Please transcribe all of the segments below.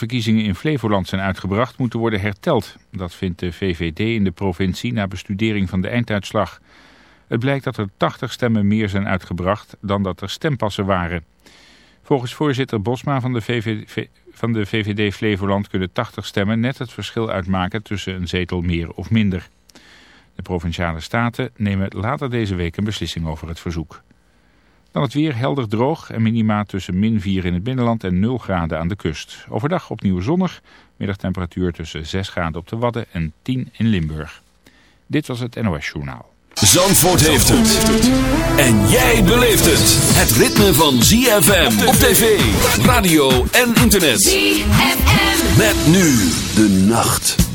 verkiezingen in Flevoland zijn uitgebracht moeten worden herteld. Dat vindt de VVD in de provincie na bestudering van de einduitslag. Het blijkt dat er 80 stemmen meer zijn uitgebracht dan dat er stempassen waren. Volgens voorzitter Bosma van de, van de VVD Flevoland kunnen 80 stemmen net het verschil uitmaken tussen een zetel meer of minder. De Provinciale Staten nemen later deze week een beslissing over het verzoek. Dan het weer helder droog en minima tussen min 4 in het binnenland en 0 graden aan de kust. Overdag opnieuw zonnig, middagtemperatuur tussen 6 graden op de Wadden en 10 in Limburg. Dit was het NOS Journaal. Zandvoort heeft het. En jij beleeft het. Het ritme van ZFM op tv, radio en internet. ZFM. Met nu de nacht.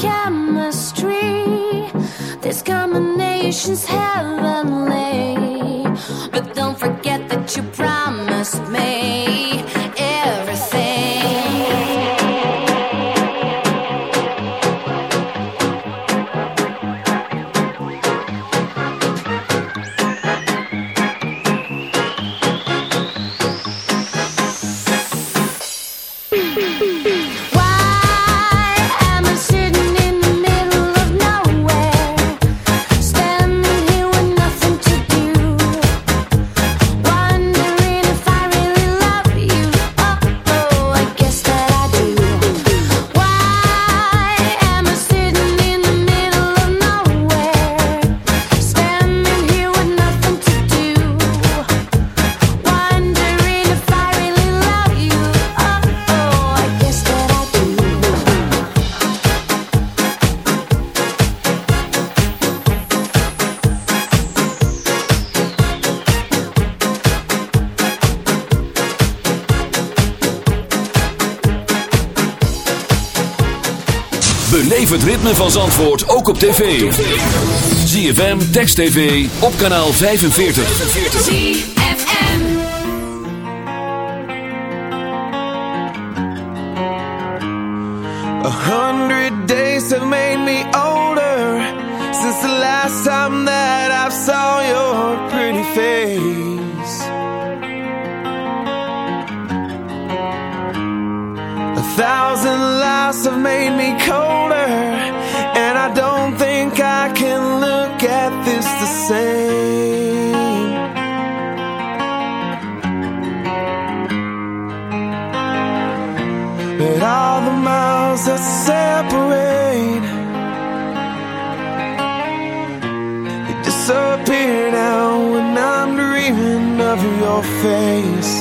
chemistry. This combination's hell. antwoord ook op tv. ZFM, Text TV, op kanaal 45. ZFM A hundred days have made me older Since the last time that I saw your pretty face A thousand lies have made me cold walls that separate. They disappear now when I'm dreaming of your face.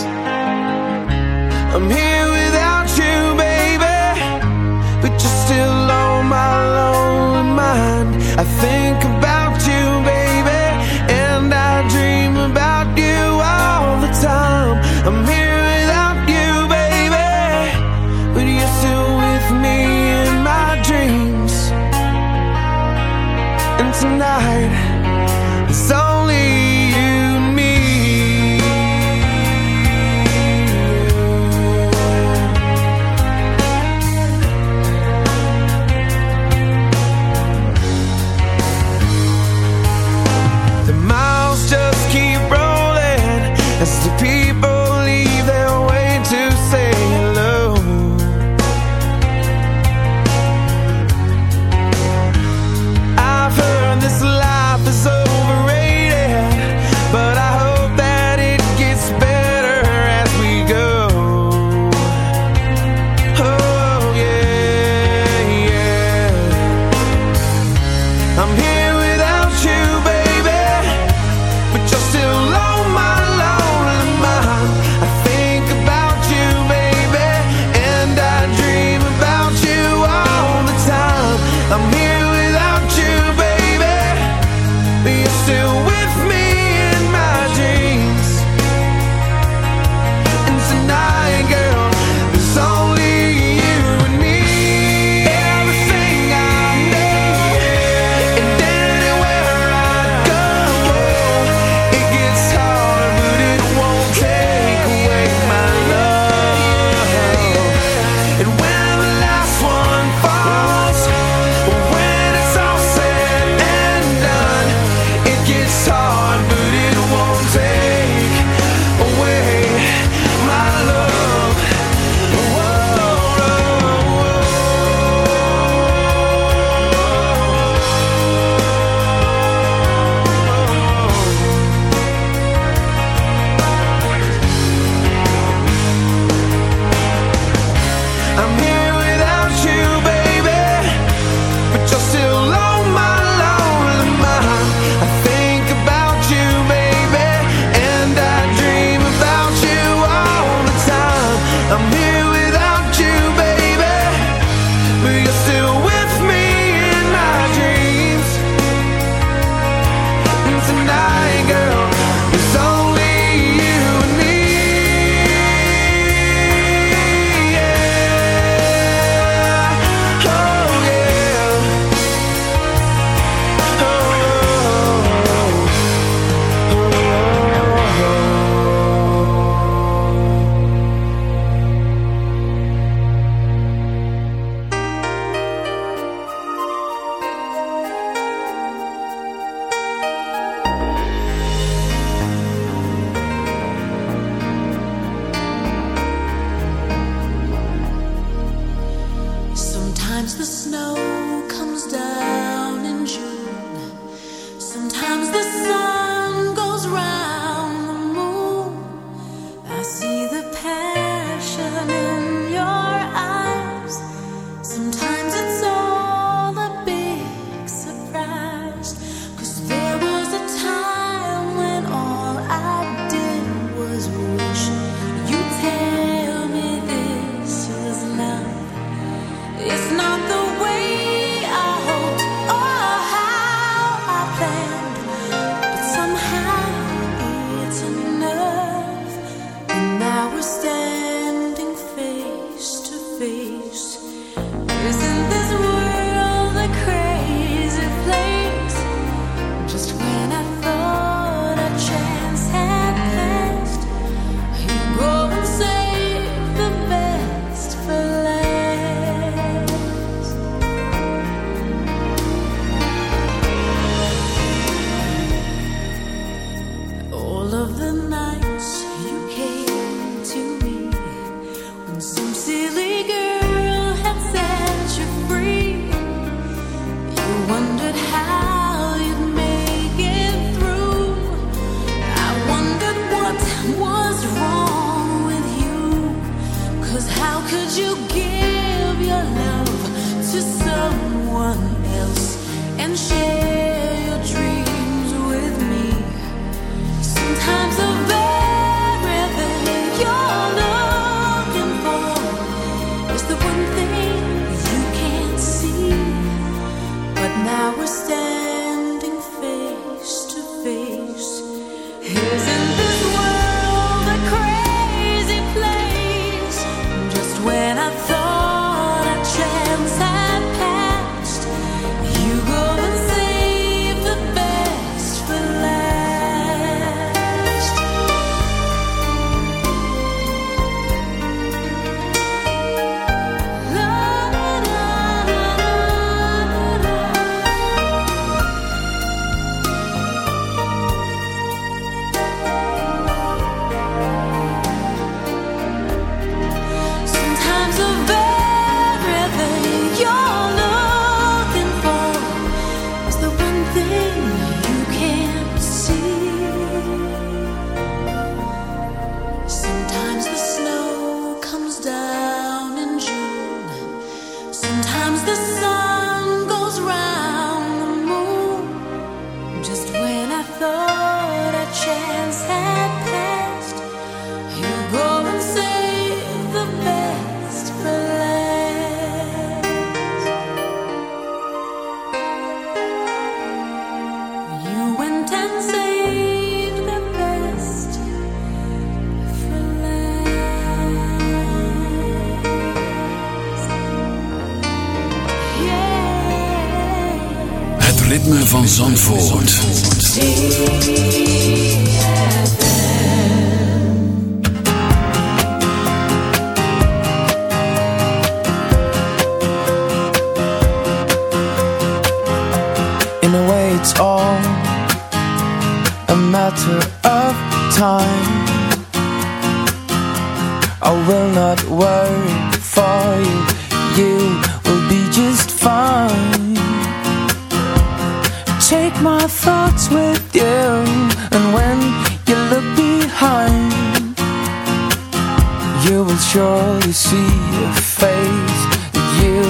sure to see a face that you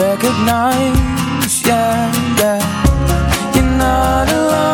recognize. Yeah, yeah. You're not alone.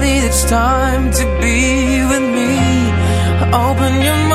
Surely it's time to be with me. Open your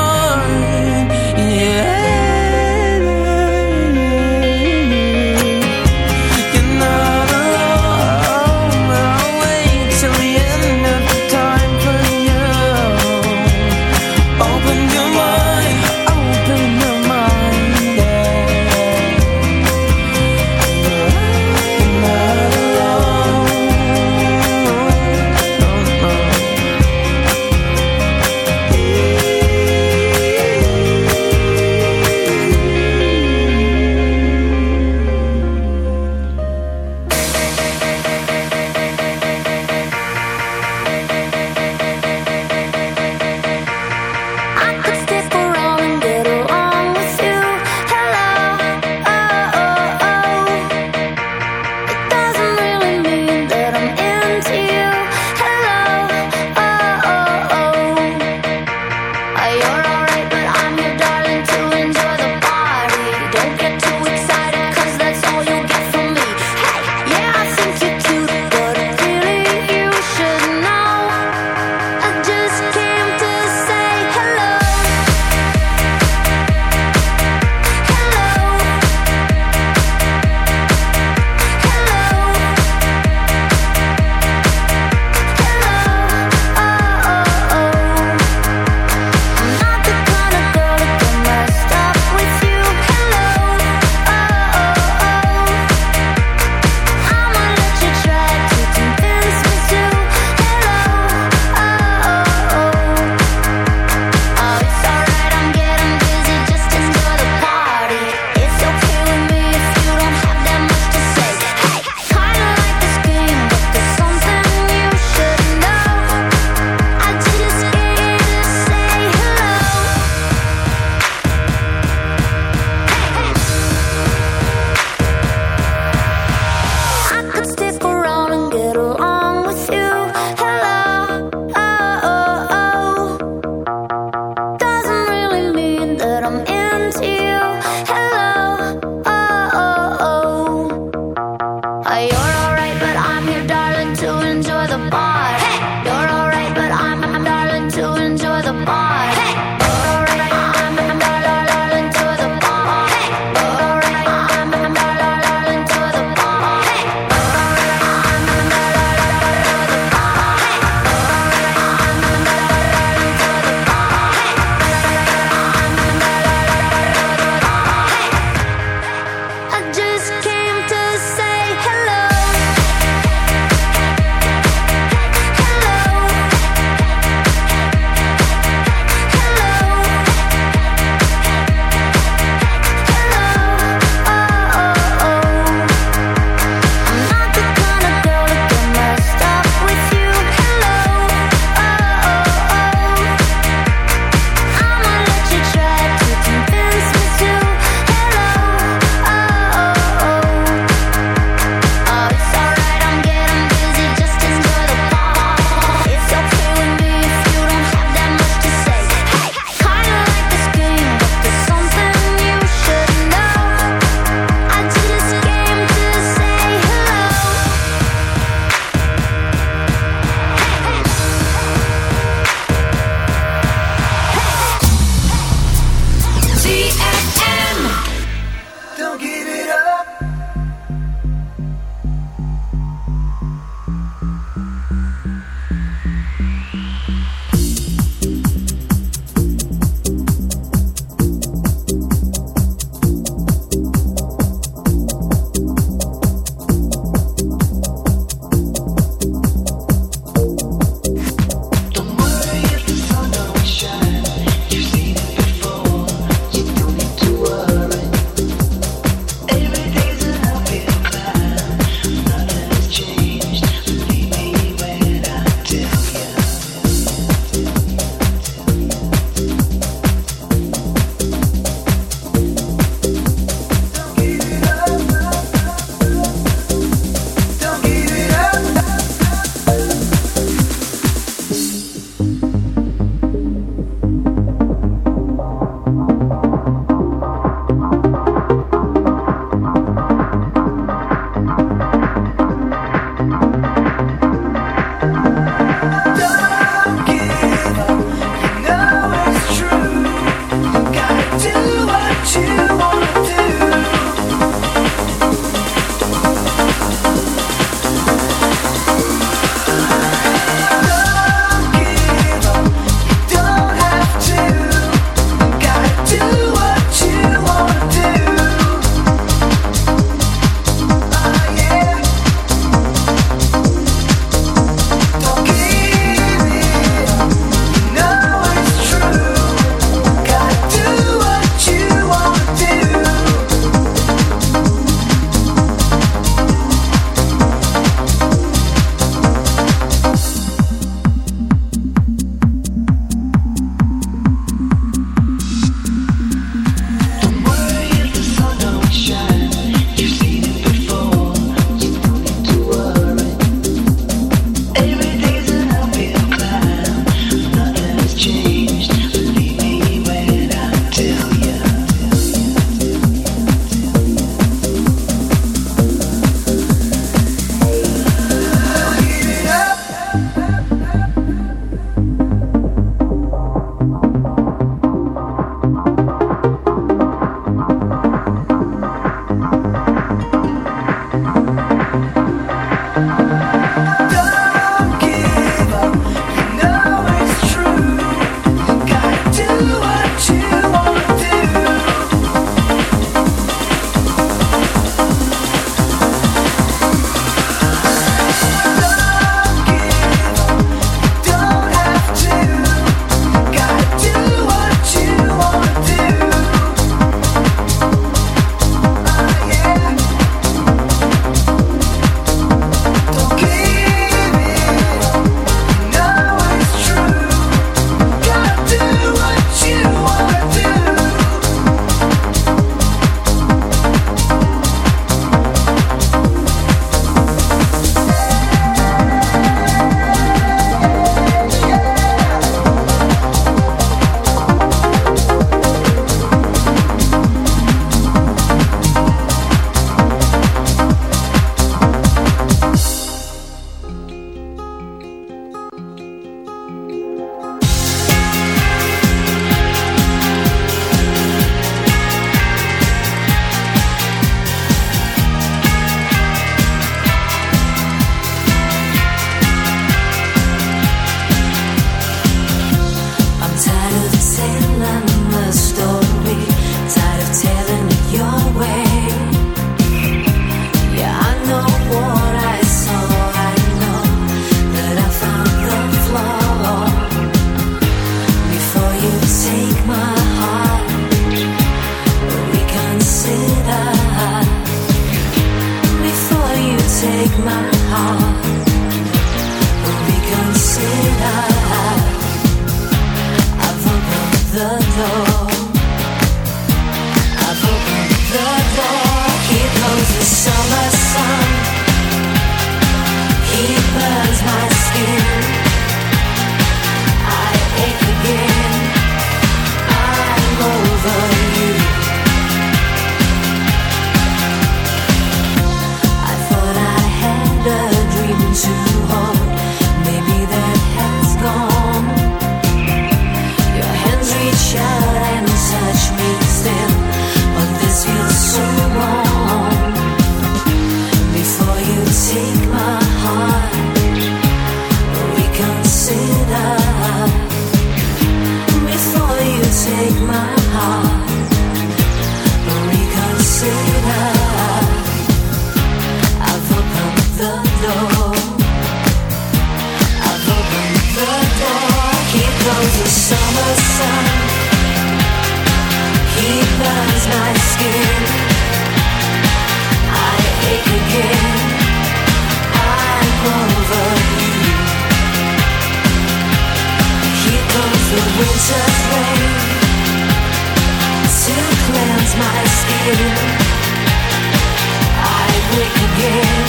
I wake again.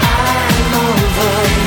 I'm over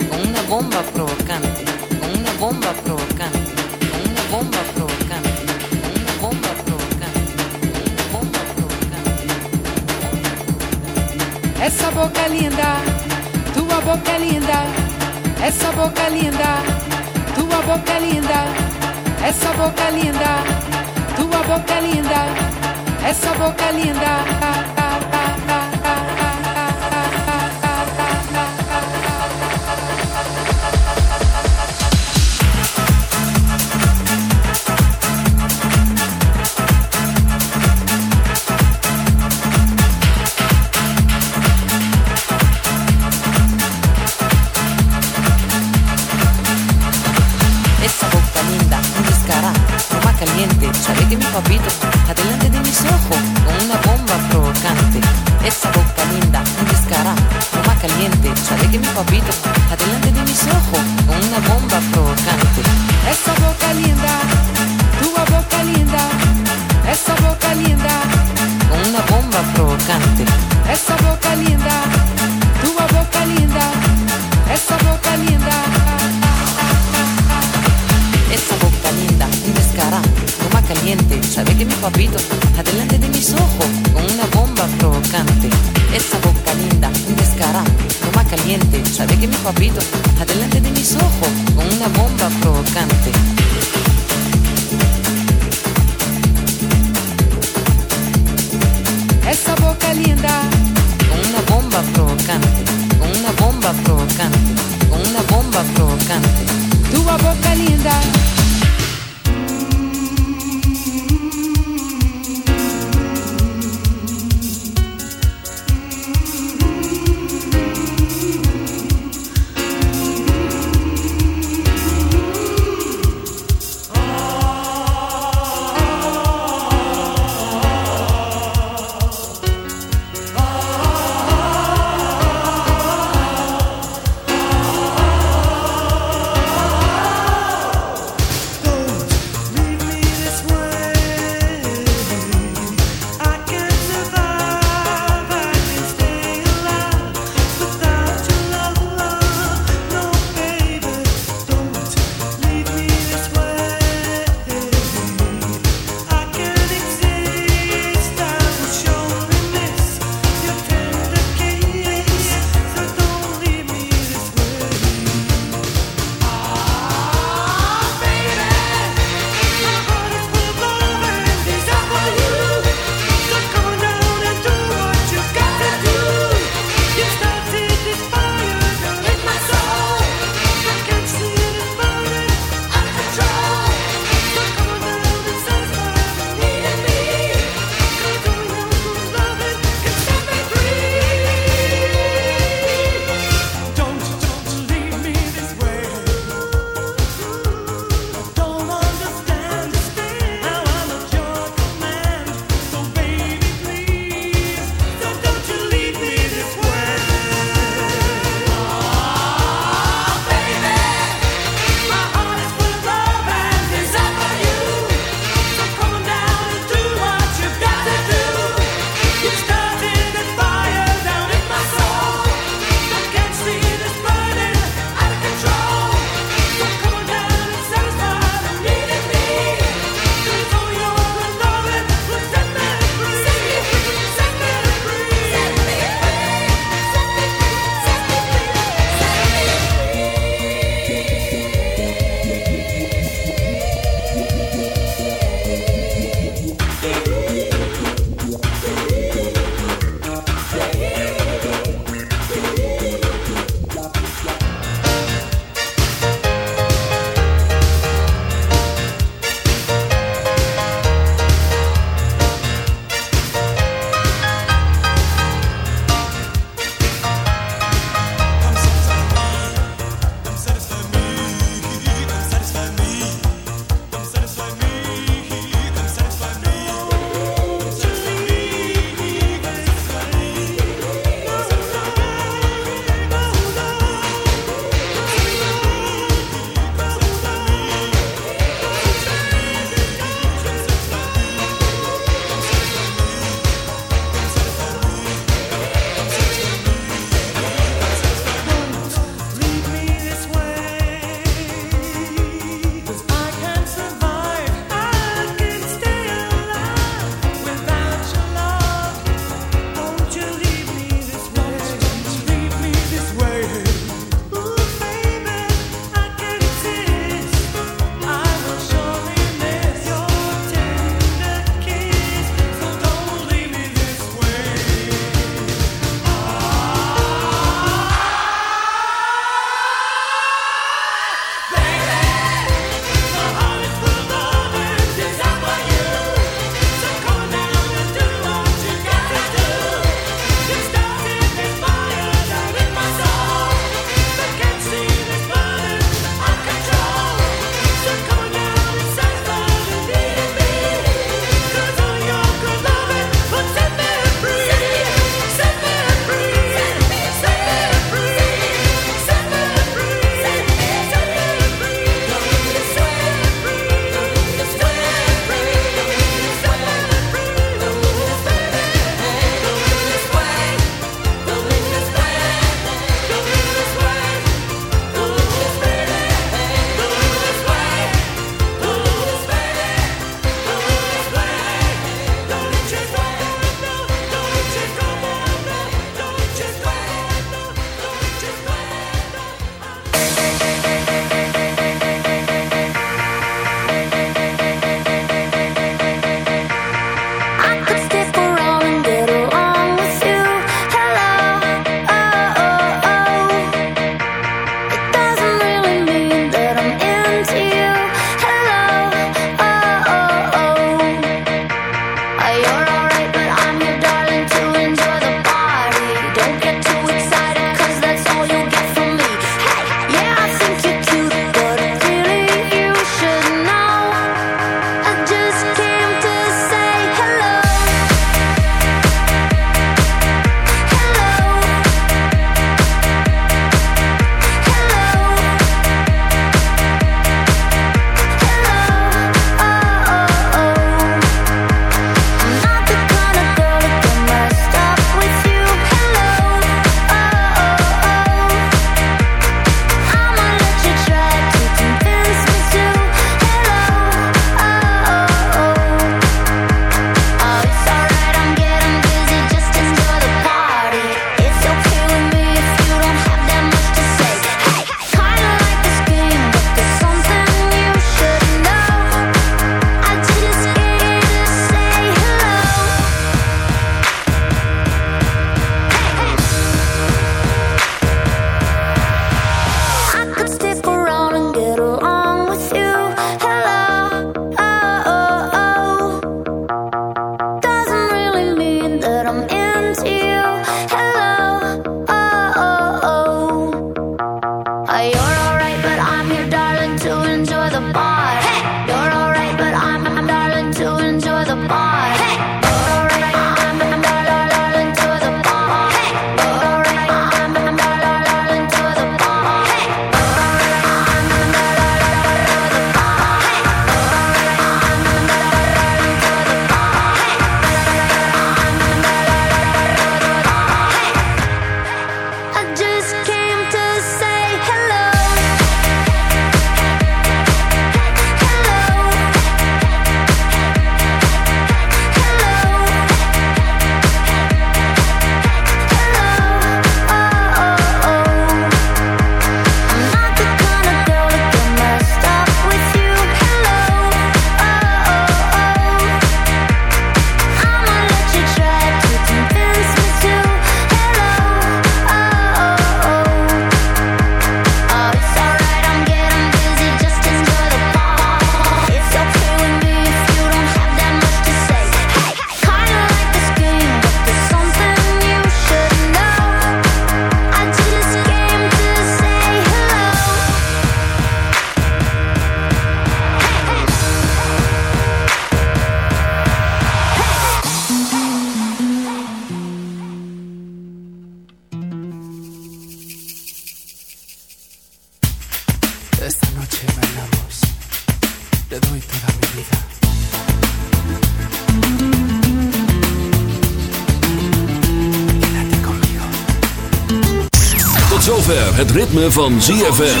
zover het ritme van ZFM.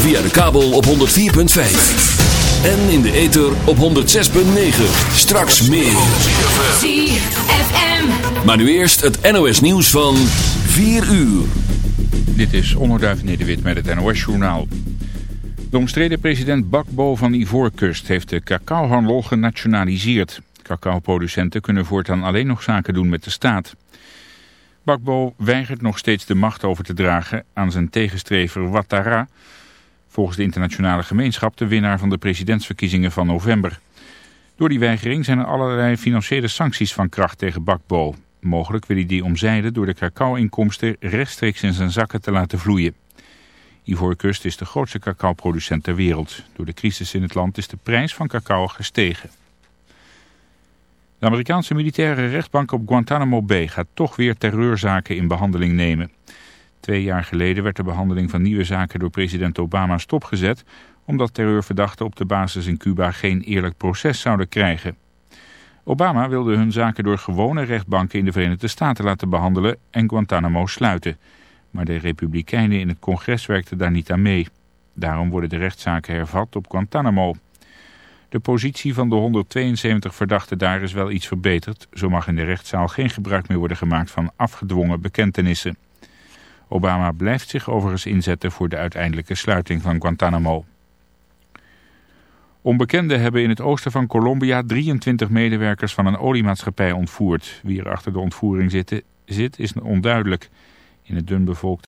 Via de kabel op 104.5. En in de ether op 106.9. Straks meer. ZFM. Maar nu eerst het NOS nieuws van 4 uur. Dit is Onderduif Nederwit met het NOS-journaal. De omstreden president Bakbo van Ivoorkust heeft de cacaohandel genationaliseerd. Cacaoproducenten kunnen voortaan alleen nog zaken doen met de staat. Bakbo weigert nog steeds de macht over te dragen aan zijn tegenstrever Ouattara... volgens de internationale gemeenschap de winnaar van de presidentsverkiezingen van november. Door die weigering zijn er allerlei financiële sancties van kracht tegen Bakbo. Mogelijk wil hij die omzeilen door de cacao-inkomsten rechtstreeks in zijn zakken te laten vloeien. Ivoorkust is de grootste cacaoproducent ter wereld. Door de crisis in het land is de prijs van cacao gestegen. De Amerikaanse militaire rechtbank op Guantanamo Bay gaat toch weer terreurzaken in behandeling nemen. Twee jaar geleden werd de behandeling van nieuwe zaken door president Obama stopgezet... omdat terreurverdachten op de basis in Cuba geen eerlijk proces zouden krijgen. Obama wilde hun zaken door gewone rechtbanken in de Verenigde Staten laten behandelen en Guantanamo sluiten. Maar de republikeinen in het congres werkten daar niet aan mee. Daarom worden de rechtszaken hervat op Guantanamo. De positie van de 172 verdachten daar is wel iets verbeterd. Zo mag in de rechtszaal geen gebruik meer worden gemaakt van afgedwongen bekentenissen. Obama blijft zich overigens inzetten voor de uiteindelijke sluiting van Guantanamo. Onbekenden hebben in het oosten van Colombia 23 medewerkers van een oliemaatschappij ontvoerd. Wie er achter de ontvoering zit, zit is onduidelijk. In het dunbevolkte